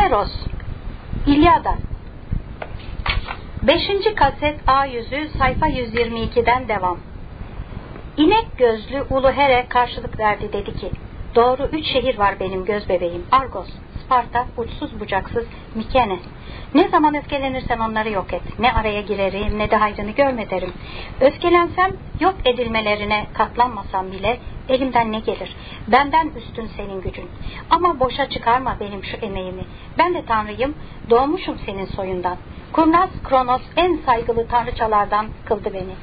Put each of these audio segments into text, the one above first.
Homeros, İlyada 5. kaset A yüzü sayfa 122'den devam. İnek gözlü Ulu Here karşılık verdi dedi ki Doğru üç şehir var benim göz bebeğim. Argos, Sparta, uçsuz bucaksız Mikene. Ne zaman öfkelenirsen onları yok et. Ne araya girerim ne de hayrını görme derim. Öfkelensem yok edilmelerine katlanmasam bile elimden ne gelir? Benden üstün senin gücün. Ama boşa çıkarma benim şu emeğimi. Ben de Tanrıyım, doğmuşum senin soyundan. Kurnaz Kronos en saygılı tanrıçalardan kıldı beni.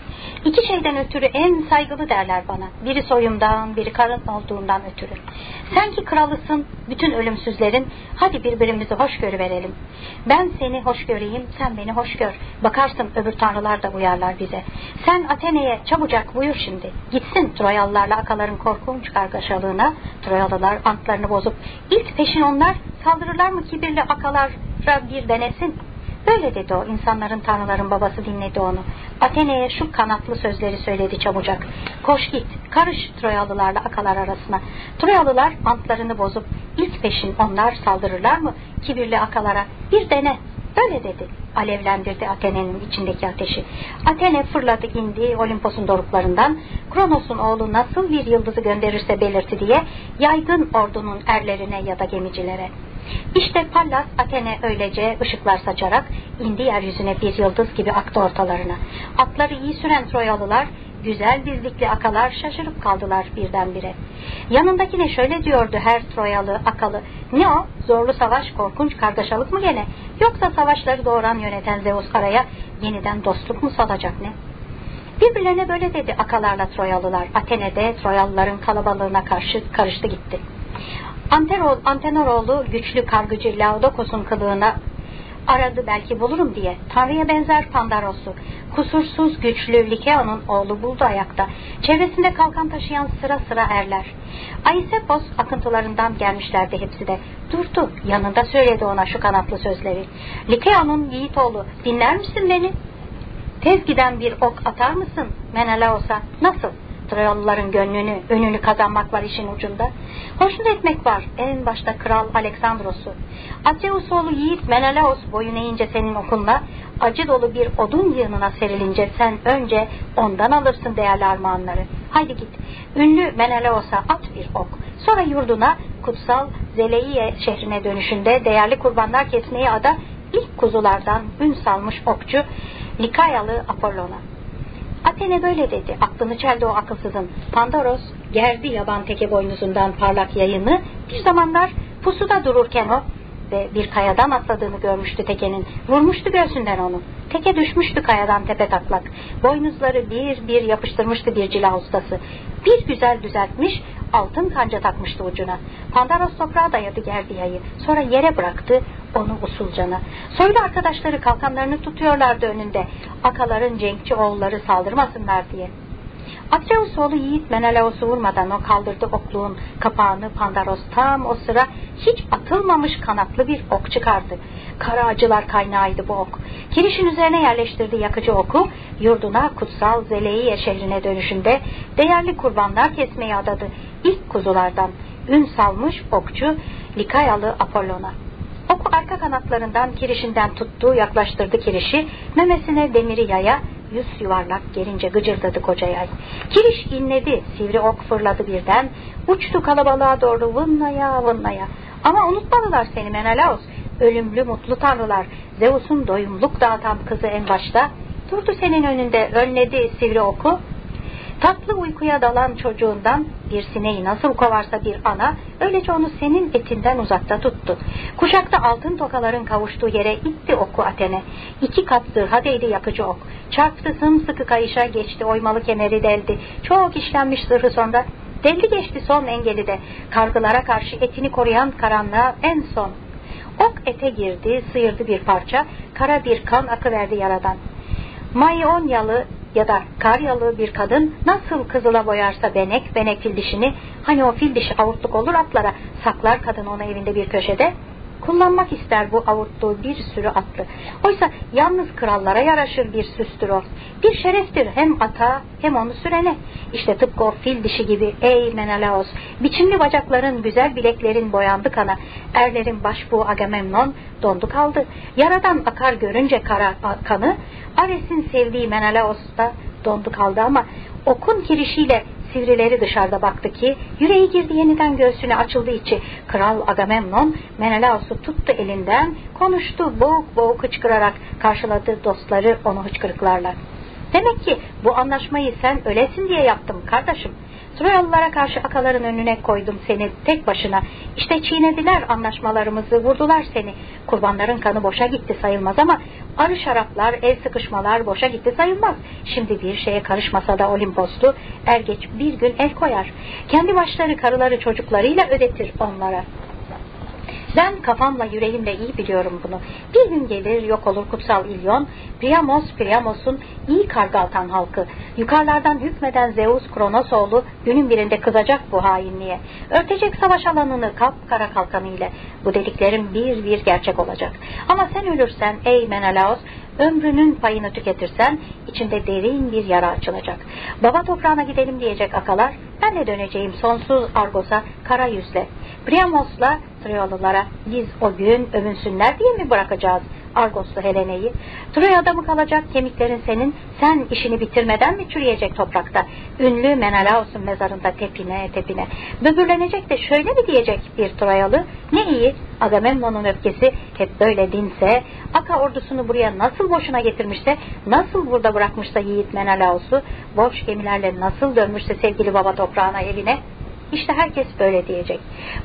İki şeyden ötürü en saygılı derler bana. Biri soyumdan, biri karın olduğundan ötürü. Sen ki kralısın, bütün ölümsüzlerin, hadi birbirimizi hoş verelim. Ben seni hoş göreyim, sen beni hoş gör. Bakarsın öbür tanrılar da uyarlar bize. Sen Atene'ye çabucak buyur şimdi. Gitsin Troyalılarla akaların korkunç kargaşalığına, Troyalılar antlarını bozup, ilk peşin onlar saldırırlar mı kibirli akalara bir denesin. Böyle dedi o insanların tanrıların babası dinledi onu. Atene'ye şu kanatlı sözleri söyledi çabucak. Koş git karış Troyalılarla akalar arasına. Troyalılar antlarını bozup ilk peşin onlar saldırırlar mı kibirli akalara bir dene. Böyle dedi. Alevlendirdi Atene'nin içindeki ateşi. Athene fırladı indi Olimpos'un doruklarından. Kronos'un oğlu nasıl bir yıldızı gönderirse belirti diye yaygın ordunun erlerine ya da gemicilere. İşte Pallas Athene öylece ışıklar saçarak indi yeryüzüne bir yıldız gibi aktı ortalarına. Atları iyi süren Troyalılar güzel dizlikli akalar şaşırıp kaldılar birdenbire. Yanındakine şöyle diyordu her Troyalı akalı. Ne o? Zorlu savaş, korkunç kargaşalık mı gene? Yoksa savaşları doğuran yöneten Zeus araya yeniden dostluk mu salacak ne? Birbirlerine böyle dedi akalarla Troyalılar. Atene'de Troyalıların kalabalığına karşı karıştı gitti. Antenor, Antenoroğlu güçlü kargıcı Laodokos'un kılığına aradı belki bulurum diye. Tanrı'ya benzer Pandaros'u, kusursuz güçlü Likeon'un oğlu buldu ayakta. Çevresinde kalkan taşıyan sıra sıra erler. Aisepos akıntılarından gelmişlerdi hepsi de. Durdu, yanında söyledi ona şu kanatlı sözleri. Likeon'un yiğit oğlu, dinler misin beni? Tez bir ok atar mısın Menelaos'a? Nasıl? Troyalıların gönlünü, önünü kazanmak var işin ucunda. Hoşnut etmek var en başta Kral Aleksandros'u. Atreus oğlu Yiğit Menelaos boyun eğince senin okunla, acı dolu bir odun yığınına serilince sen önce ondan alırsın değerli armağanları. Haydi git, ünlü Menelaos'a at bir ok. Sonra yurduna kutsal Zeleiye şehrine dönüşünde değerli kurbanlar kesmeyi ada ilk kuzulardan ün salmış okçu Likayalı Apollon'a. Athene böyle dedi. Aklını çeldi o akılsızın. Pandaros gerdi yaban teke boynuzundan parlak yayını. Bir zamanlar pusuda dururken o ve bir kayadan atladığını görmüştü tekenin. Vurmuştu göğsünden onu. Teke düşmüştü kayadan tepe taklak. Boynuzları bir bir yapıştırmıştı bir cila ustası. Bir güzel düzeltmiş, altın kanca takmıştı ucuna. Pandaros toprağa dayadı gerdiyayı. Sonra yere bıraktı onu usulcana. Soylu arkadaşları kalkanlarını tutuyorlardı önünde. Akaların cenkçi oğulları saldırmasınlar diye. Atreus oğlu Yiğit Menelaos'u vurmadan o kaldırdı okluğun kapağını Pandaros tam o sıra hiç atılmamış kanatlı bir ok çıkardı. Kara acılar kaynağıydı bu ok. Kirişin üzerine yerleştirdi yakıcı oku, yurduna kutsal Zeleiye şehrine dönüşünde değerli kurbanlar kesmeye adadı. İlk kuzulardan ün salmış okçu Likayalı Apollon'a. Arka kanatlarından kirişinden tuttu, yaklaştırdı kirişi, memesine demiri yaya, yüz yuvarlak gelince gıcırdadı koca yay. Kiriş inledi, sivri ok fırladı birden, uçtu kalabalığa doğru vınnaya vınnaya. Ama unutmadılar seni Menelaos, ölümlü mutlu tanrılar, Zeus'un doyumluk dağıtan kızı en başta, durdu senin önünde, önledi sivri oku, Tatlı uykuya dalan çocuğundan bir sineği nasıl kovarsa bir ana, öylece onu senin etinden uzakta tuttu. Kuşakta altın tokaların kavuştuğu yere itti oku Atene. İki kat zırha değdi yakıcı ok. Çarptı sımsıkı kayışa geçti oymalı kemeri deldi. Çok işlenmiş zırhı sonra deldi geçti son engeli de. Kargılara karşı etini koruyan karanlığa en son. Ok ete girdi, sıyırdı bir parça, kara bir kan akıverdi yaradan. Mayonyalı ya da Karyalı bir kadın nasıl kızıla boyarsa benek, benek fil dişini, hani o fil dişi avurtluk olur atlara, saklar kadın onu evinde bir köşede, kullanmak ister bu avuttuğu bir sürü atlı. Oysa yalnız krallara yaraşır bir süstür o. Bir şereftir hem ata hem onu sürene. İşte tıpkı o fil dişi gibi ey Menelaos, biçimli bacakların, güzel bileklerin boyandı kana, erlerin başbuğu Agamemnon dondu kaldı. Yaradan akar görünce kara kanı, Ares'in sevdiği Menelaos da dondu kaldı ama okun kirişiyle sivrileri dışarıda baktı ki yüreği girdi yeniden göğsüne açıldığı içi. Kral Agamemnon Menelaos'u tuttu elinden konuştu boğuk boğuk hıçkırarak karşıladı dostları onu hıçkırıklarla. Demek ki bu anlaşmayı sen ölesin diye yaptım kardeşim. Troyalılara karşı akaların önüne koydum seni tek başına. İşte çiğnediler anlaşmalarımızı, vurdular seni. Kurbanların kanı boşa gitti sayılmaz ama arı şaraplar, el sıkışmalar boşa gitti sayılmaz. Şimdi bir şeye karışmasa da Olimposlu er geç bir gün el koyar. Kendi başları, karıları, çocuklarıyla ödetir onlara.'' Ben kafamla yüreğimle iyi biliyorum bunu. Bir gün gelir yok olur kutsal İlyon, Priamos Priamos'un iyi kargaltan halkı. Yukarılardan hükmeden Zeus Kronos oğlu günün birinde kızacak bu hainliğe. Örtecek savaş alanını kap kara kalkanı ile. Bu dediklerim bir bir gerçek olacak. Ama sen ölürsen ey Menelaos ömrünün payını tüketirsen içinde derin bir yara açılacak. Baba toprağına gidelim diyecek akalar, ben de döneceğim sonsuz Argos'a kara yüzle. Priamos'la Troyalılara biz o gün övünsünler diye mi bırakacağız Argoslu Helene'yi? Troya'da mı kalacak kemiklerin senin? Sen işini bitirmeden mi çürüyecek toprakta? Ünlü Menelaos'un mezarında tepine tepine. Böbürlenecek de şöyle mi diyecek bir Troyalı? Ne iyi Agamemnon'un öfkesi hep böyle dinse, Aka ordusunu buraya nasıl boşuna getirmişse, nasıl burada bırakmışsa yiğit Menelaos'u, boş gemilerle nasıl dönmüşse sevgili baba toprağına evine, işte herkes böyle diyecek.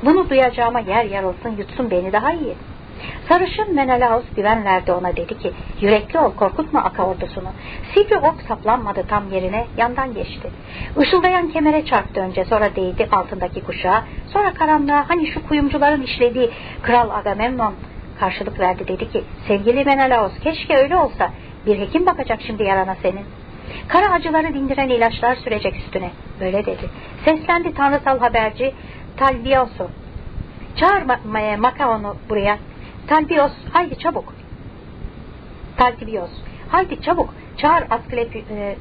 Bunu duyacağıma yer olsun yutsun beni daha iyi. Sarışın Menelaus güven verdi ona dedi ki yürekli ol korkutma Aka ordusunu. Sivri ok saplanmadı tam yerine yandan geçti. Işıldayan kemere çarptı önce sonra değdi altındaki kuşağa sonra karanlığa hani şu kuyumcuların işlediği Kral Agamemnon karşılık verdi dedi ki sevgili Menelaus keşke öyle olsa bir hekim bakacak şimdi yarana senin. Kara acıları dindiren ilaçlar sürecek üstüne. Böyle dedi. Seslendi tanrısal haberci Talbiosu. Çağır ma Makaon'u buraya. Talbios haydi çabuk. Talbios haydi çabuk çağır Asklepi, e,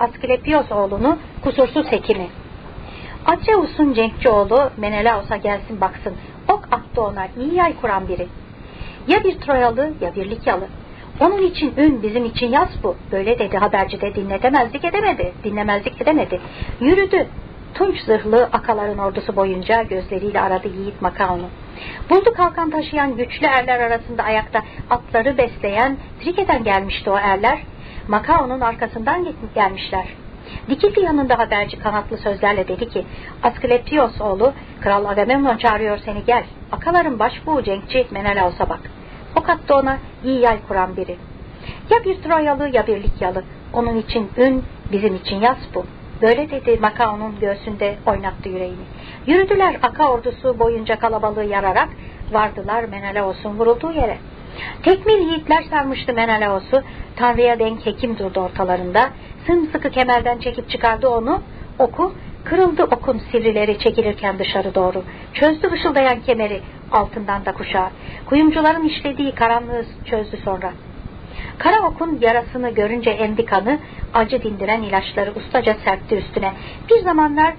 Asklepios oğlunu kusursuz hekimi. Atreus'un cenkçi oğlu Menelaos'a gelsin baksın. Ok attı ona iyi yay kuran biri. Ya bir Troyalı ya bir Likyalı. Onun için ün bizim için yaz bu. Böyle dedi haberci de dinletemezlik edemedi. Dinlemezlik edemedi. Yürüdü. Tunç zırhlı akaların ordusu boyunca gözleriyle aradı yiğit Makaon'u. Buldu kalkan taşıyan güçlü erler arasında ayakta atları besleyen Trike'den gelmişti o erler. Makaon'un arkasından gelmişler. Dikildi yanında haberci kanatlı sözlerle dedi ki Asklepios oğlu Kral Agamemnon çağırıyor seni gel. Akaların başbuğu cenkçi Menelaos'a bak. O katta ona iyi yay kuran biri. Ya bir Troyalı ya bir Likyalı. Onun için ün, bizim için yaz bu. Böyle dedi Makao'nun göğsünde oynattı yüreğini. Yürüdüler Aka ordusu boyunca kalabalığı yararak vardılar Menelaos'un vurulduğu yere. Tekmil yiğitler sarmıştı Menelaos'u. Tanrı'ya denk hekim durdu ortalarında. Sımsıkı kemerden çekip çıkardı onu. Oku kırıldı okun sivrileri çekilirken dışarı doğru. Çözdü ışıldayan kemeri altından da kuşağı. Kuyumcuların işlediği karanlığı çözdü sonra. Kara okun yarasını görünce emdi kanı, acı dindiren ilaçları ustaca serpti üstüne. Bir zamanlar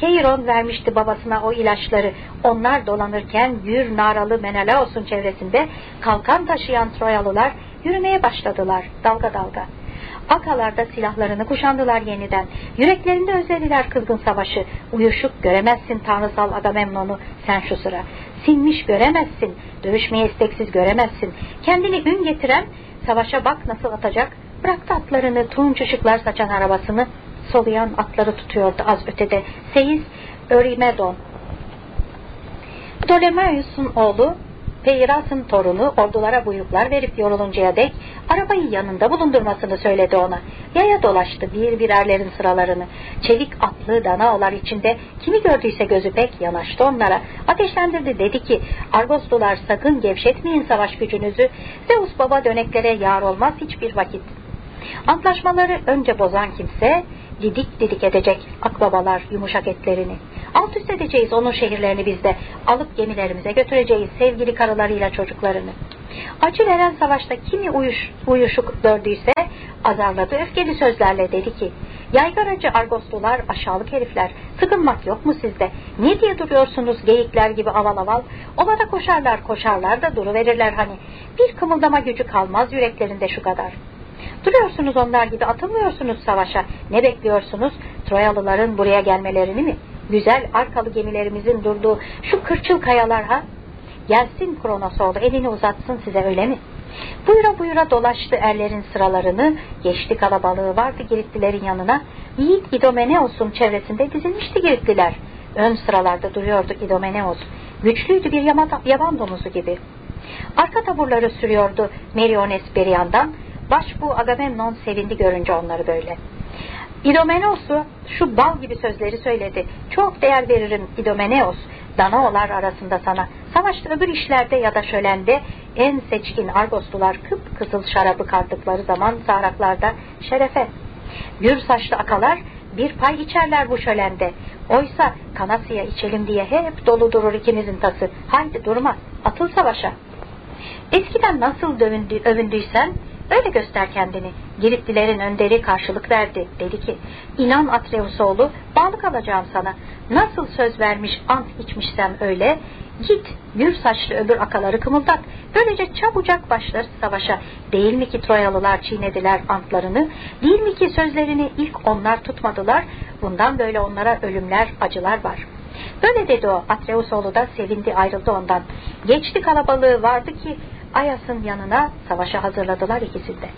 Keiron vermişti babasına o ilaçları. Onlar dolanırken Gür Naralı Menelaos'un çevresinde kalkan taşıyan Troyalılar yürümeye başladılar dalga dalga. Akalarda silahlarını kuşandılar yeniden. Yüreklerinde özlediler kızgın savaşı. Uyuşuk göremezsin tanrısal Agamemnon'u sen şu sıra. Sinmiş göremezsin. Dövüşmeye isteksiz göremezsin. Kendini ün getiren savaşa bak nasıl atacak. Bıraktı atlarını tunç ışıklar saçan arabasını. Soluyan atları tutuyordu az ötede. Seyis Örimedon. Ptolemaios'un oğlu Peyras'ın torunu ordulara buyruklar verip yoruluncaya dek arabayı yanında bulundurmasını söyledi ona. Yaya dolaştı bir birerlerin sıralarını. Çelik atlı danaolar içinde kimi gördüyse gözü pek yanaştı onlara. Ateşlendirdi dedi ki Argoslular sakın gevşetmeyin savaş gücünüzü. Zeus baba döneklere yar olmaz hiçbir vakit. Antlaşmaları önce bozan kimse didik didik edecek akbabalar yumuşak etlerini. Alt üst edeceğiz onun şehirlerini bizde. Alıp gemilerimize götüreceğiz sevgili karılarıyla çocuklarını. Acı veren savaşta kimi uyuş, uyuşuk gördüyse azarladı öfkeli sözlerle dedi ki Yaygaracı argoslular aşağılık herifler sıkılmak yok mu sizde? Ne diye duruyorsunuz geyikler gibi aval aval? Ovada koşarlar koşarlar da duruverirler hani. Bir kımıldama gücü kalmaz yüreklerinde şu kadar. Duruyorsunuz onlar gibi atılmıyorsunuz savaşa. Ne bekliyorsunuz? Troyalıların buraya gelmelerini mi güzel arkalı gemilerimizin durduğu şu kırçıl kayalar ha gelsin Kronos oğlu elini uzatsın size öyle mi Buyura buyura dolaştı erlerin sıralarını, geçti kalabalığı vardı Giritlilerin yanına. Yiğit İdomeneos'un çevresinde dizilmişti Giritliler. Ön sıralarda duruyordu İdomeneos. Güçlüydü bir yaban domuzu gibi. Arka taburları sürüyordu Meriones bir yandan. Başbu Agamemnon sevindi görünce onları böyle. İdomeneos'u şu bal gibi sözleri söyledi. Çok değer veririm İdomeneos. Danaolar arasında sana. Savaşta öbür işlerde ya da şölende en seçkin Argoslular kıpkızıl şarabı kattıkları zaman sahraklarda şerefe. Gür saçlı akalar bir pay içerler bu şölende. Oysa Kanasya içelim diye hep dolu durur ikimizin tası. Haydi durma, atıl savaşa. Eskiden nasıl dövündü, övündüysen öyle göster kendini. Giritlilerin önderi karşılık verdi. Dedi ki, inan Atreus oğlu, bağlı kalacağım sana. Nasıl söz vermiş, ant içmişsem öyle, Git gür saçlı öbür akaları kımıldat. Böylece çabucak başlar savaşa. Değil mi ki Troyalılar çiğnediler antlarını? Değil mi ki sözlerini ilk onlar tutmadılar? Bundan böyle onlara ölümler, acılar var. Böyle dedi o. Atreus oğlu da sevindi ayrıldı ondan. Geçti kalabalığı vardı ki Ayas'ın yanına savaşa hazırladılar ikisi de.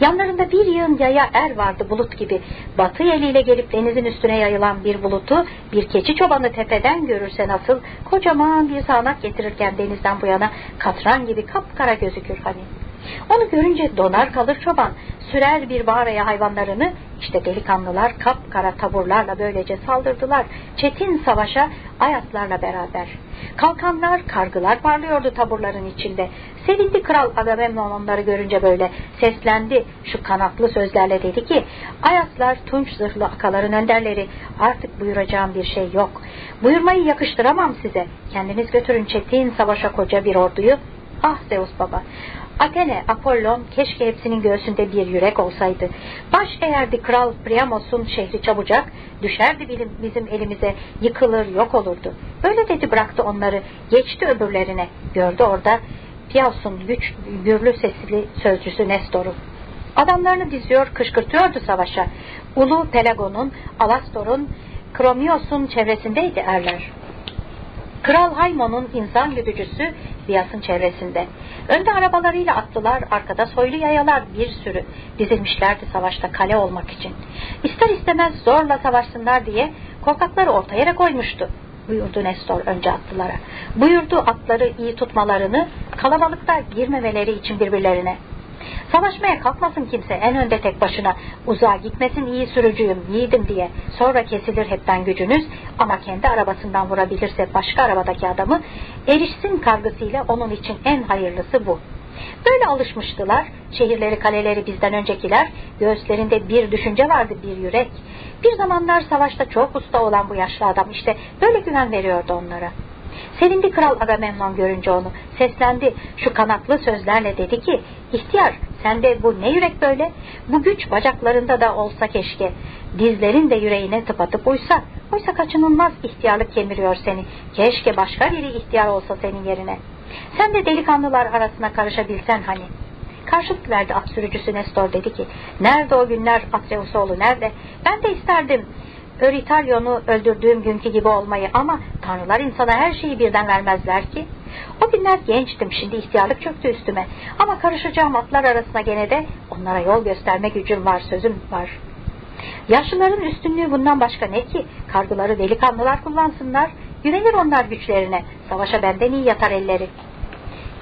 Yanlarında bir yığın yaya er vardı bulut gibi. Batı eliyle gelip denizin üstüne yayılan bir bulutu bir keçi çobanı tepeden görürse nasıl kocaman bir sağanak getirirken denizden bu yana katran gibi kapkara gözükür hani. Onu görünce donar kalır çoban, sürer bir mağaraya hayvanlarını, işte delikanlılar kapkara taburlarla böylece saldırdılar, çetin savaşa ayatlarla beraber. Kalkanlar, kargılar parlıyordu taburların içinde. Sevindi kral Agamemnon onları görünce böyle, seslendi. Şu kanatlı sözlerle dedi ki, ayatlar tunç zırhlı akaların önderleri, artık buyuracağım bir şey yok. Buyurmayı yakıştıramam size, kendiniz götürün çetin savaşa koca bir orduyu, Ah Zeus baba, Athene, Apollon keşke hepsinin göğsünde bir yürek olsaydı. Baş eğerdi kral Priamos'un şehri çabucak, düşerdi bizim elimize, yıkılır yok olurdu. Böyle dedi bıraktı onları, geçti öbürlerine. Gördü orada Pias'un güç, gürlü sesli sözcüsü Nestor'u. Adamlarını diziyor, kışkırtıyordu savaşa. Ulu Pelagon'un, Alastor'un, Kromios'un çevresindeydi erler. Kral Haymon'un insan güdücüsü Biyas'ın çevresinde. Önde arabalarıyla attılar, arkada soylu yayalar bir sürü dizilmişlerdi savaşta kale olmak için. İster istemez zorla savaşsınlar diye korkakları orta yere koymuştu buyurdu Nestor önce atlılara. Buyurdu atları iyi tutmalarını, kalabalıkta girmemeleri için birbirlerine. Savaşmaya kalkmasın kimse en önde tek başına. Uzağa gitmesin iyi sürücüyüm, yiğidim diye. Sonra kesilir hepten gücünüz ama kendi arabasından vurabilirse başka arabadaki adamı erişsin kargısıyla onun için en hayırlısı bu. Böyle alışmıştılar. Şehirleri kaleleri bizden öncekiler. Göğüslerinde bir düşünce vardı bir yürek. Bir zamanlar savaşta çok usta olan bu yaşlı adam işte böyle güven veriyordu onlara. Sevindi kral Agamemnon görünce onu. Seslendi şu kanatlı sözlerle dedi ki ihtiyar sende bu ne yürek böyle? Bu güç bacaklarında da olsa keşke. Dizlerin de yüreğine tıpatıp uysa. Oysa kaçınılmaz ihtiyarlık kemiriyor seni. Keşke başka biri ihtiyar olsa senin yerine. Sen de delikanlılar arasına karışabilsen hani. Karşılık verdi at sürücüsü Nestor dedi ki nerede o günler Atreusoğlu nerede? Ben de isterdim Öritalyon'u öldürdüğüm günkü gibi olmayı ama tanrılar insana her şeyi birden vermezler ki. O günler gençtim şimdi ihtiyarlık çöktü üstüme ama karışacağım atlar arasına gene de onlara yol gösterme gücüm var sözüm var. Yaşlıların üstünlüğü bundan başka ne ki? Kargıları delikanlılar kullansınlar, güvenir onlar güçlerine, savaşa benden iyi yatar elleri.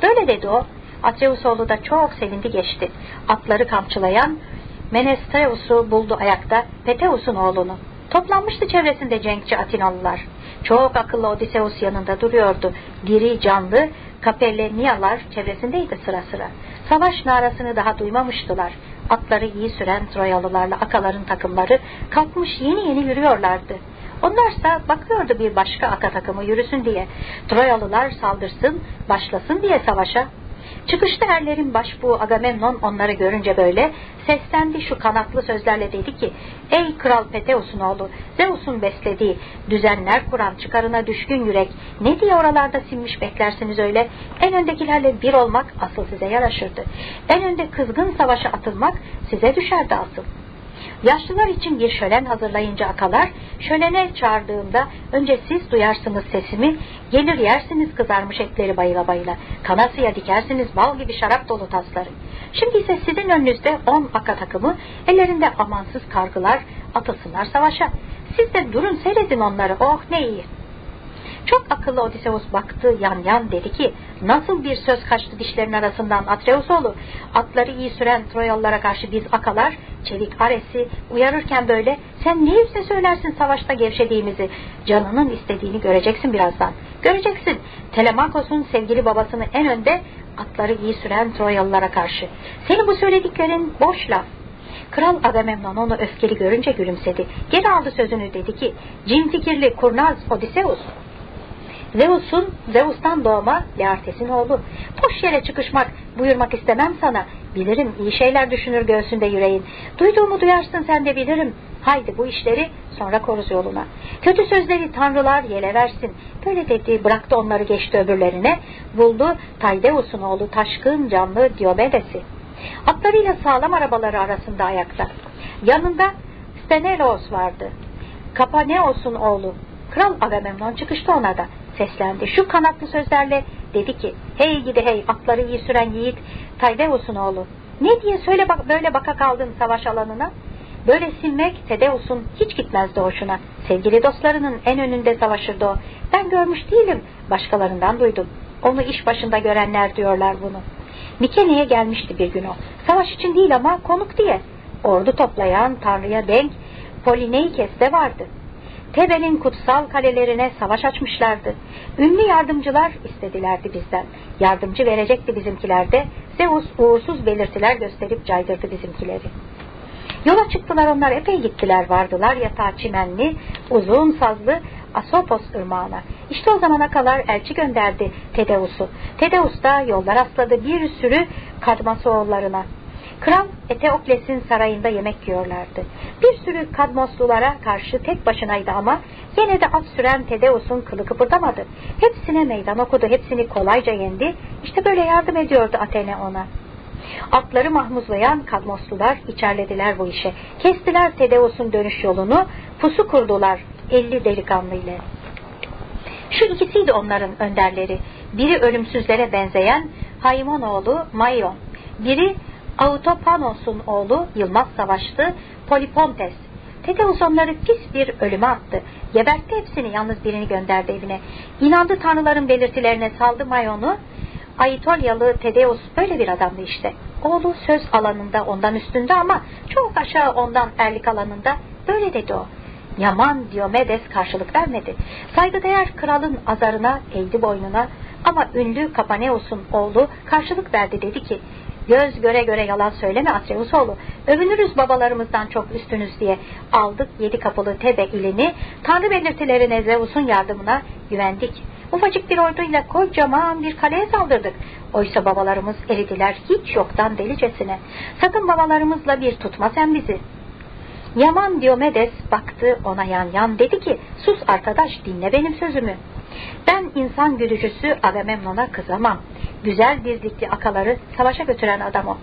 Böyle dedi o, Atreusoğlu da çok sevindi geçti. Atları kamçılayan Menestreus'u buldu ayakta, Peteus'un oğlunu. Toplanmıştı çevresinde cenkçi Atinalılar. Çok akıllı Odysseus yanında duruyordu. Diri, canlı, Kapelleniyalar çevresindeydi sıra sıra. Savaş narasını daha duymamıştılar. Atları iyi süren Troyalılarla akaların takımları kalkmış yeni yeni yürüyorlardı. Onlarsa bakıyordu bir başka aka takımı yürüsün diye. Troyalılar saldırsın, başlasın diye savaşa. Çıkışta erlerin başbuğu Agamemnon onları görünce böyle seslendi şu kanatlı sözlerle dedi ki Ey kral Peteus'un oğlu Zeus'un beslediği düzenler kuran çıkarına düşkün yürek ne diye oralarda sinmiş beklersiniz öyle en öndekilerle bir olmak asıl size yaraşırdı. En önde kızgın savaşa atılmak size düşerdi asıl. Yaşlılar için bir şölen hazırlayınca akalar, şölene çağırdığımda önce siz duyarsınız sesimi, gelir yersiniz kızarmış etleri bayıla bayıla, kanasıya dikersiniz bal gibi şarap dolu tasları. Şimdi ise sizin önünüzde on aka takımı, ellerinde amansız kargılar, atılsınlar savaşa. Siz de durun seyredin onları, oh ne iyi.'' Çok akıllı Odysseus baktı yan yan dedi ki nasıl bir söz kaçtı dişlerin arasından Atreus oğlu? Atları iyi süren Troyalılara karşı biz akalar çevik Ares'i uyarırken böyle sen ne yüzle söylersin savaşta gevşediğimizi? Canının istediğini göreceksin birazdan. Göreceksin. Telemakos'un sevgili babasını en önde atları iyi süren Troyalılara karşı. Senin bu söylediklerin boş laf. Kral Agamemnon onu öfkeli görünce gülümsedi. Geri aldı sözünü dedi ki, cin fikirli kurnaz Odysseus, Zeus'un, Zeus'tan doğma Laertes'in oğlu. Boş yere çıkışmak, buyurmak istemem sana. Bilirim iyi şeyler düşünür göğsünde yüreğin. Duyduğumu duyarsın sen de bilirim. Haydi bu işleri sonra koruz yoluna. Kötü sözleri tanrılar yele versin. Böyle dedi bıraktı onları geçti öbürlerine. Buldu Taydeus'un oğlu taşkın canlı Diomedes'i. Atlarıyla sağlam arabaları arasında ayakta. Yanında Stenelos vardı. Kapaneos'un oğlu. Kral Agamemnon çıkıştı ona da seslendi. Şu kanatlı sözlerle dedi ki hey gidi hey atları iyi süren yiğit Taydeus'un oğlu. Ne diye söyle bak böyle baka kaldın savaş alanına? Böyle silmek Tedeus'un hiç gitmezdi hoşuna. Sevgili dostlarının en önünde savaşırdı o. Ben görmüş değilim. Başkalarından duydum. Onu iş başında görenler diyorlar bunu. Mikene'ye gelmişti bir gün o. Savaş için değil ama konuk diye. Ordu toplayan Tanrı'ya denk Polineikes de vardı. Tebe'nin kutsal kalelerine savaş açmışlardı. Ünlü yardımcılar istedilerdi bizden. Yardımcı verecekti bizimkiler de. Zeus uğursuz belirtiler gösterip caydırdı bizimkileri. Yola çıktılar onlar epey gittiler vardılar yatağa çimenli, uzun sazlı Asopos ırmağına. İşte o zamana kadar elçi gönderdi Tedeus'u. Tedeus da yollar asladı bir sürü Kadmasoğullarına. Kral Eteokles'in sarayında yemek yiyorlardı. Bir sürü Kadmoslulara karşı tek başınaydı ama yine de at süren Tedeus'un kılı kıpırdamadı. Hepsine meydan okudu, hepsini kolayca yendi. İşte böyle yardım ediyordu Athene ona. Atları mahmuzlayan Kadmoslular içerlediler bu işe. Kestiler Tedeus'un dönüş yolunu, pusu kurdular elli delikanlı ile. Şu ikisiydi onların önderleri. Biri ölümsüzlere benzeyen Haymon oğlu Mayon, biri Autopanos'un oğlu Yılmaz Savaş'tı, Polipontes. Teteus onları pis bir ölüme attı. Gebertti hepsini yalnız birini gönderdi evine. İnandı tanrıların belirtilerine saldı Mayon'u. Aitolyalı Tedeus böyle bir adamdı işte. Oğlu söz alanında ondan üstünde ama çok aşağı ondan erlik alanında. Böyle dedi o. Yaman Diomedes karşılık vermedi. Saygıdeğer kralın azarına eğdi boynuna ama ünlü Kapaneus'un oğlu karşılık verdi dedi ki Göz göre göre yalan söyleme Atreusoğlu. Övünürüz babalarımızdan çok üstünüz diye. Aldık yedi kapılı Tebe ilini, Tanrı belirtilerine Zeus'un yardımına güvendik. Ufacık bir orduyla kocaman bir kaleye saldırdık. Oysa babalarımız eridiler hiç yoktan delicesine. Sakın babalarımızla bir tutma sen bizi. Yaman Diomedes baktı ona yan yan dedi ki sus arkadaş dinle benim sözümü. Ben insan gülücüsü Agamemnon'a kızamam. Güzel dizlikli akaları savaşa götüren adam o.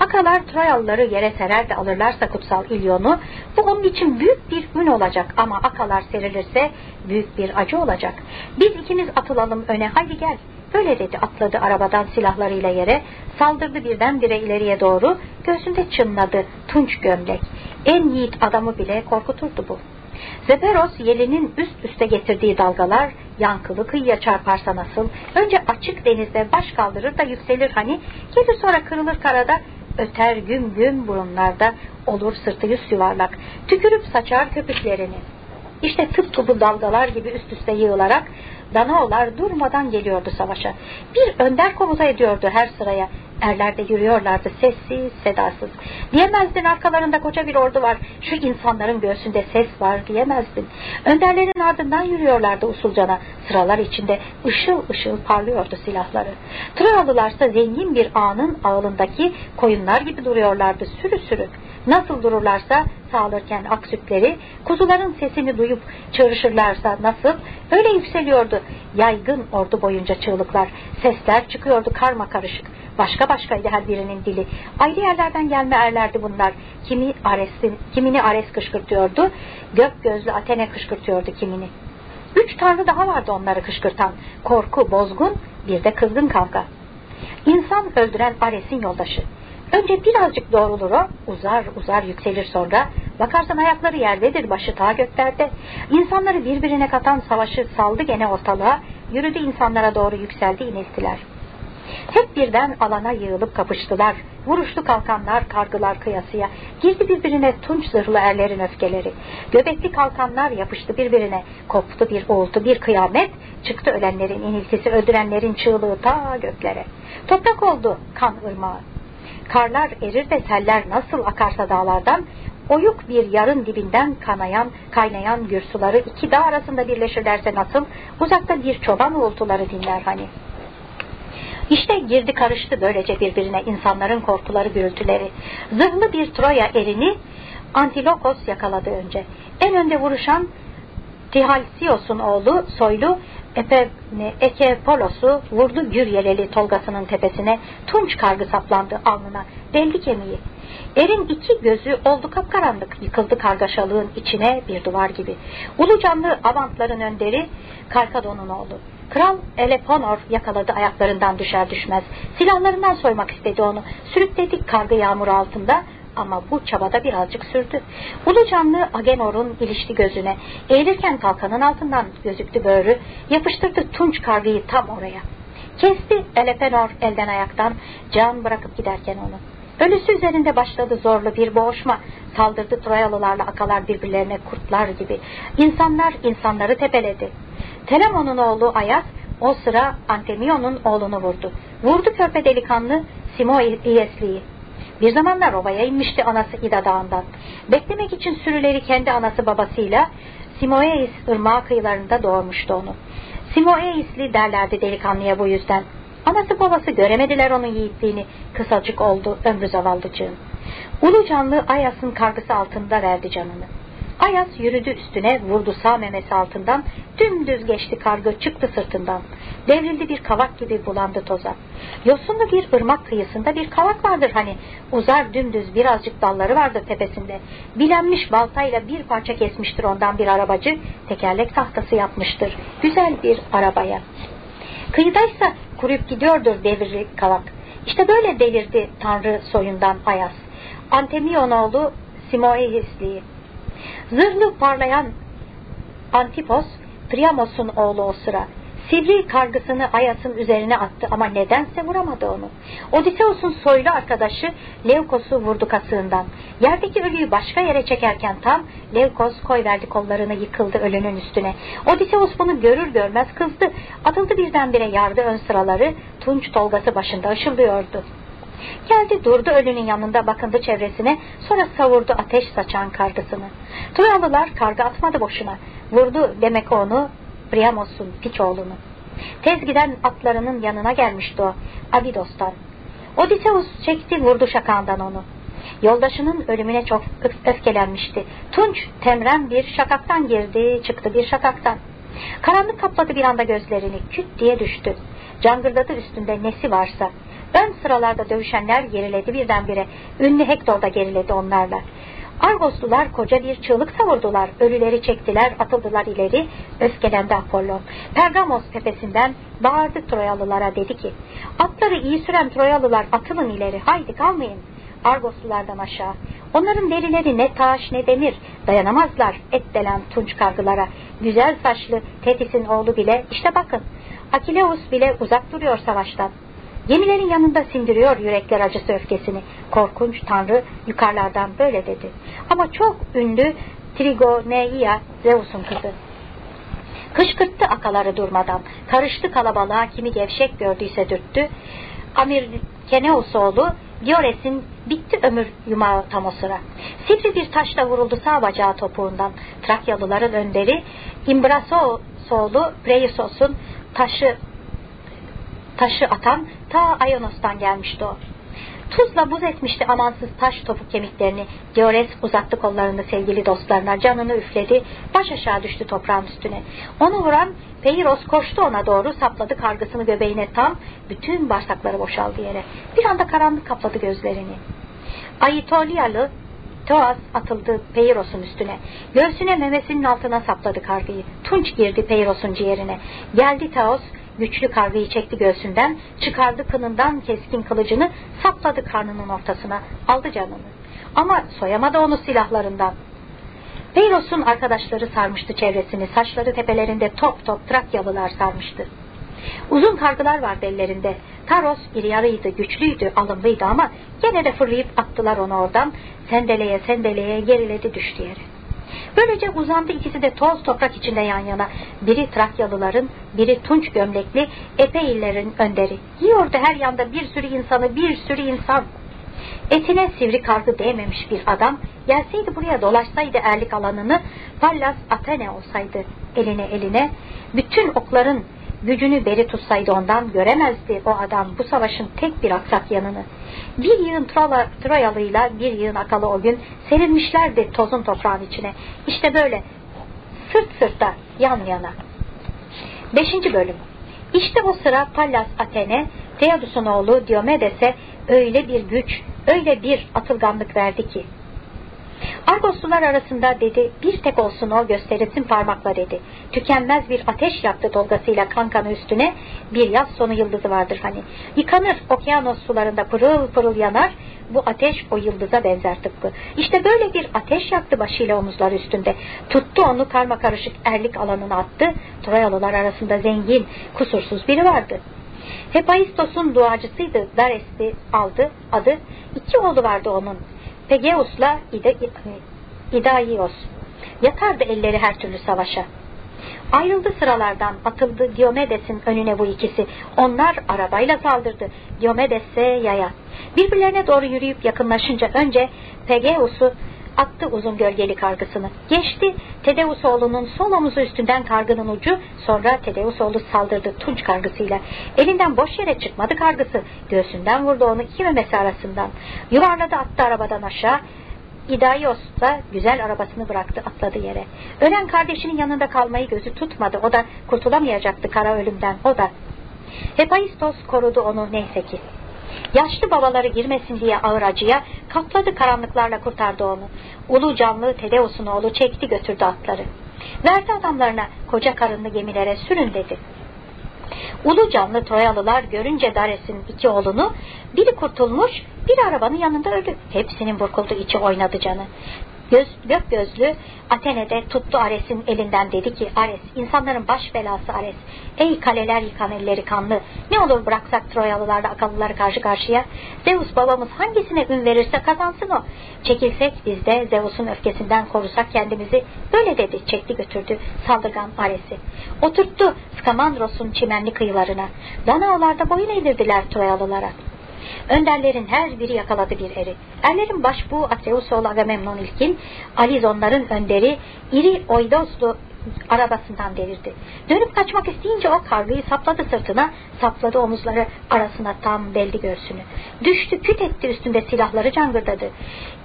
Akalar Troyalıları yere serer de alırlarsa kutsal İlyon'u bu onun için büyük bir ün olacak ama akalar serilirse büyük bir acı olacak. Biz ikimiz atılalım öne haydi gel. Böyle dedi atladı arabadan silahlarıyla yere saldırdı birdenbire ileriye doğru göğsünde çınladı tunç gömlek. En yiğit adamı bile korkuturdu bu. Zeperos yelinin üst üste getirdiği dalgalar yankılı kıyıya çarparsa nasıl? Önce açık denizde baş kaldırır da yükselir hani, gelir sonra kırılır karada, öter güm güm burunlarda, olur sırtı yüz yuvarlak, tükürüp saçar köpüklerini. İşte tıpkı bu dalgalar gibi üst üste yığılarak Danaolar durmadan geliyordu savaşa. Bir önder komuta ediyordu her sıraya. Erler de yürüyorlardı sessiz sedasız. Diyemezdin arkalarında koca bir ordu var. Şu insanların göğsünde ses var diyemezdin. Önderlerin ardından yürüyorlardı usulcana. Sıralar içinde ışıl ışıl parlıyordu silahları. Troyalılarsa zengin bir ağının ağılındaki koyunlar gibi duruyorlardı sürü sürü. Nasıl dururlarsa sağlarken ak sütleri, kuzuların sesini duyup çığırışırlarsa nasıl, öyle yükseliyordu. Yaygın ordu boyunca çığlıklar, sesler çıkıyordu karma karışık. Başka başkaydı her birinin dili. Ayrı yerlerden gelme erlerdi bunlar. Kimi Ares'in, kimini Ares kışkırtıyordu, gök gözlü Atene kışkırtıyordu kimini. Üç tanrı daha vardı onları kışkırtan. Korku, bozgun, bir de kızgın kavga. İnsan öldüren Ares'in yoldaşı. Önce birazcık doğrulur o, uzar uzar yükselir sonra. Bakarsan ayakları yerdedir, başı ta göklerde. İnsanları birbirine katan savaşı saldı gene ortalığa, yürüdü insanlara doğru yükseldi iniltiler.'' Hep birden alana yığılıp kapıştılar. Vuruşlu kalkanlar, kargılar kıyasıya. Girdi birbirine tunç zırhlı erlerin öfkeleri. Göbekli kalkanlar yapıştı birbirine. Koptu bir uğultu, bir kıyamet. Çıktı ölenlerin iniltisi, öldürenlerin çığlığı ta göklere. Toprak oldu kan ırmağı. Karlar erir de seller nasıl akarsa dağlardan, oyuk bir yarın dibinden kanayan, kaynayan gür suları iki dağ arasında birleşirlerse nasıl, uzakta bir çoban uğultuları dinler hani.'' İşte girdi karıştı böylece birbirine insanların korkuları gürültüleri. Zırhlı bir Troya erini Antilokos yakaladı önce. En önde vuruşan Tihalsios'un oğlu soylu Epe, Ekepolos'u vurdu gür yeleli tolgasının tepesine, tunç kargı saplandı alnına, deldi kemiği. Erin iki gözü oldu kapkaranlık, yıkıldı kargaşalığın içine bir duvar gibi. Ulu canlı avantların önderi Karkadon'un oğlu. Kral Eleponor yakaladı ayaklarından düşer düşmez. Silahlarından soymak istedi onu. Sürükledik kargı yağmur altında ama bu çabada birazcık sürdü. Ulu canlı Agenor'un ilişti gözüne. Eğilirken kalkanın altından gözüktü böğrü. Yapıştırdı tunç kargıyı tam oraya. Kesti Elepenor elden ayaktan can bırakıp giderken onu. Ölüsü üzerinde başladı zorlu bir boğuşma. Saldırdı Troyalılarla akalar birbirlerine kurtlar gibi. İnsanlar insanları tepeledi. Telemon'un oğlu Ayas o sıra Antemion'un oğlunu vurdu. Vurdu körpe delikanlı Simoiesli'yi. Bir zamanlar ovaya inmişti anası İda Dağı'ndan. Beklemek için sürüleri kendi anası babasıyla Simoeis ırmağı kıyılarında doğurmuştu onu. Simoeisli derlerdi delikanlıya bu yüzden. Anası babası göremediler onun yiğitliğini. Kısacık oldu ömrü zavallıcığın. Ulu canlı Ayas'ın kargısı altında verdi canını. Ayas yürüdü üstüne, vurdu sağ memesi altından, dümdüz geçti kargı, çıktı sırtından. Devrildi bir kavak gibi bulandı toza. Yosunlu bir ırmak kıyısında bir kavak vardır hani, uzar dümdüz birazcık dalları vardır tepesinde. Bilenmiş baltayla bir parça kesmiştir ondan bir arabacı, tekerlek tahtası yapmıştır, güzel bir arabaya. Kıyıdaysa kuruyup gidiyordur devirli kavak. İşte böyle delirdi Tanrı soyundan Ayas. Antemion oğlu Simoeisli'yi. Zırhlı parlayan Antipos, Priamos'un oğlu o sıra. Sivri kargısını Ayas'ın üzerine attı ama nedense vuramadı onu. Odysseus'un soylu arkadaşı Leukos'u vurdu kasığından. Yerdeki ölüyü başka yere çekerken tam Leukos koyverdi kollarını yıkıldı ölünün üstüne. Odysseus bunu görür görmez kızdı. Atıldı birdenbire yardı ön sıraları tunç tolgası başında ışıldıyordu. Geldi durdu ölünün yanında bakındı çevresine sonra savurdu ateş saçan kargısını. Troyalılar karga atmadı boşuna. Vurdu demek onu Priamos'un piç oğlunu. Tez giden atlarının yanına gelmişti o Abidos'tan. Odysseus çekti vurdu şakağından onu. Yoldaşının ölümüne çok öfkelenmişti. Tunç temren bir şakaktan girdi çıktı bir şakaktan. Karanlık kapladı bir anda gözlerini küt diye düştü. Cangırdadı üstünde nesi varsa. Ön sıralarda dövüşenler geriledi birdenbire. Ünlü Hektor da geriledi onlarla. Argoslular koca bir çığlık savurdular. Ölüleri çektiler, atıldılar ileri. Öfkelendi Apollon. Pergamos tepesinden bağırdı Troyalılara dedi ki atları iyi süren Troyalılar atılın ileri haydi kalmayın. Argoslulardan aşağı. Onların derileri ne taş ne demir dayanamazlar et delen tunç kargılara. Güzel saçlı Tetis'in oğlu bile işte bakın Akileus bile uzak duruyor savaştan. Gemilerin yanında sindiriyor yürekler acısı öfkesini. Korkunç tanrı yukarılardan böyle dedi. Ama çok ünlü Trigoneia Zeus'un kızı. Kışkırttı akaları durmadan. Karıştı kalabalığa kimi gevşek gördüyse dürttü. Amir Keneos oğlu Diores'in bitti ömür yumağı tam o sıra. Sivri bir taşla vuruldu sağ bacağı topuğundan. Trakyalıların önderi İmbrasoğlu Preisos'un taşı taşı atan ta Ayonos'tan gelmişti o. Tuzla buz etmişti amansız taş topuk kemiklerini. Diores uzattı kollarını sevgili dostlarına. Canını üfledi. Baş aşağı düştü toprağın üstüne. Onu vuran Peiros koştu ona doğru. Sapladı kargısını göbeğine tam. Bütün bağırsakları boşaldı yere. Bir anda karanlık kapladı gözlerini. Aitolialı Toas atıldı Peyros'un üstüne. Göğsüne memesinin altına sapladı kargıyı. Tunç girdi Peyros'un ciğerine. Geldi Taos Güçlü kargıyı çekti göğsünden, çıkardı kınından keskin kılıcını, sapladı karnının ortasına, aldı canını. Ama soyamadı onu silahlarından. Peyros'un arkadaşları sarmıştı çevresini, saçları tepelerinde top top Trakyalılar sarmıştı. Uzun kargılar vardı ellerinde. Taros iri yarıydı, güçlüydü, alımlıydı ama gene de fırlayıp attılar onu oradan. Sendeleye sendeleye geriledi düştü yere. Böylece uzandı ikisi de toz toprak içinde yan yana. Biri Trakyalıların, biri Tunç gömlekli Epeyillerin önderi. Yiyordu her yanda bir sürü insanı, bir sürü insan. Etine sivri kargı değmemiş bir adam, gelseydi buraya dolaşsaydı erlik alanını, Pallas Athene olsaydı eline eline, bütün okların gücünü beri tutsaydı ondan göremezdi o adam bu savaşın tek bir aksak yanını. Bir yığın Troyalıyla bir yığın akalı o gün serilmişlerdi tozun toprağın içine. İşte böyle sırt sırta yan yana. Beşinci bölüm. İşte o sıra Pallas Athene, Theodos'un oğlu Diomedes'e öyle bir güç, öyle bir atılganlık verdi ki Argoslular arasında dedi bir tek olsun o gösterilsin parmakla dedi. Tükenmez bir ateş yaktı dolgasıyla kankanı üstüne bir yaz sonu yıldızı vardır hani. Yıkanır okyanos sularında pırıl pırıl yanar bu ateş o yıldıza benzer tıpkı. İşte böyle bir ateş yaktı başıyla omuzlar üstünde. Tuttu onu karma karışık erlik alanına attı. Troyalılar arasında zengin, kusursuz biri vardı. Hepaistos'un duacısıydı. Dares'i aldı adı. İki oğlu vardı onun. Pegeus'la İdaios. Yatardı elleri her türlü savaşa. Ayrıldı sıralardan, atıldı Diomedes'in önüne bu ikisi. Onlar arabayla saldırdı. Diomedes'e yaya. Birbirlerine doğru yürüyüp yakınlaşınca önce Pegeus'u attı uzun gölgeli kargısını. Geçti Tedeus oğlunun sol omuzu üstünden kargının ucu sonra Tedeus oğlu saldırdı tunç kargısıyla. Elinden boş yere çıkmadı kargısı. Göğsünden vurdu onu iki memesi arasından. Yuvarladı attı arabadan aşağı. İdaios da güzel arabasını bıraktı atladı yere. Ölen kardeşinin yanında kalmayı gözü tutmadı. O da kurtulamayacaktı kara ölümden. O da. Hephaistos korudu onu neyse ki. Yaşlı babaları girmesin diye ağır acıya kapladı karanlıklarla kurtardı onu. Ulu canlı Tedeus'un oğlu çekti götürdü atları. Verdi adamlarına koca karınlı gemilere sürün dedi. Ulu canlı Troyalılar görünce Dares'in iki oğlunu biri kurtulmuş bir arabanın yanında ölü. Hepsinin burkuldu içi oynadı canı. Göz, gök gözlü Atene'de tuttu Ares'in elinden dedi ki Ares insanların baş belası Ares. Ey kaleler yıkan elleri kanlı. Ne olur bıraksak Troyalılarla akıllıları karşı karşıya? Zeus babamız hangisine ün verirse kazansın o. Çekilsek biz de Zeus'un öfkesinden korusak kendimizi. Böyle dedi çekti götürdü saldırgan Ares'i. Oturttu Skamandros'un çimenli kıyılarına. Danaolarda boyun eğdirdiler Troyalılara Önderlerin her biri yakaladı bir eri. Erlerin başbuğu Atreus oğlu Agamemnon ilkin, Alizonların önderi iri Oidoslu arabasından devirdi. Dönüp kaçmak isteyince o kargıyı sapladı sırtına, sapladı omuzları arasına tam beldi göğsünü. Düştü küt etti üstünde silahları cangırdadı.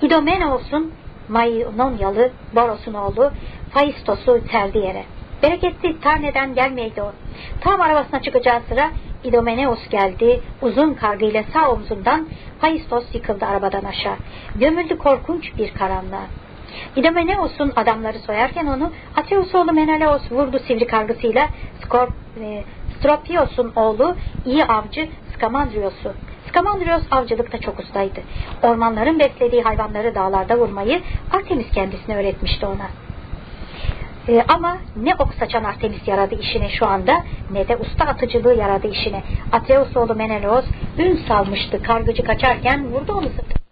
İdomenos'un Maynonyalı Boros'un oğlu Faistos'u terdi yere. Bereketli Tarne'den gelmeydi o. Tam arabasına çıkacağı sıra İdomeneus geldi, uzun kargıyla sağ omzundan Haistos yıkıldı arabadan aşağı. Gömüldü korkunç bir karanlığa. İdomeneus'un adamları soyarken onu Atreus oğlu Menelaos vurdu sivri kargısıyla Skorp, e, Stropios'un oğlu iyi avcı Skamandrios'u. Skamandrios avcılıkta çok ustaydı. Ormanların beslediği hayvanları dağlarda vurmayı Artemis kendisine öğretmişti ona. E, ama ne ok saçan Artemis yaradı işine şu anda ne de usta atıcılığı yaradı işine. Atreus oğlu Menelaos ün salmıştı kargıcı kaçarken vurdu onu sırtına.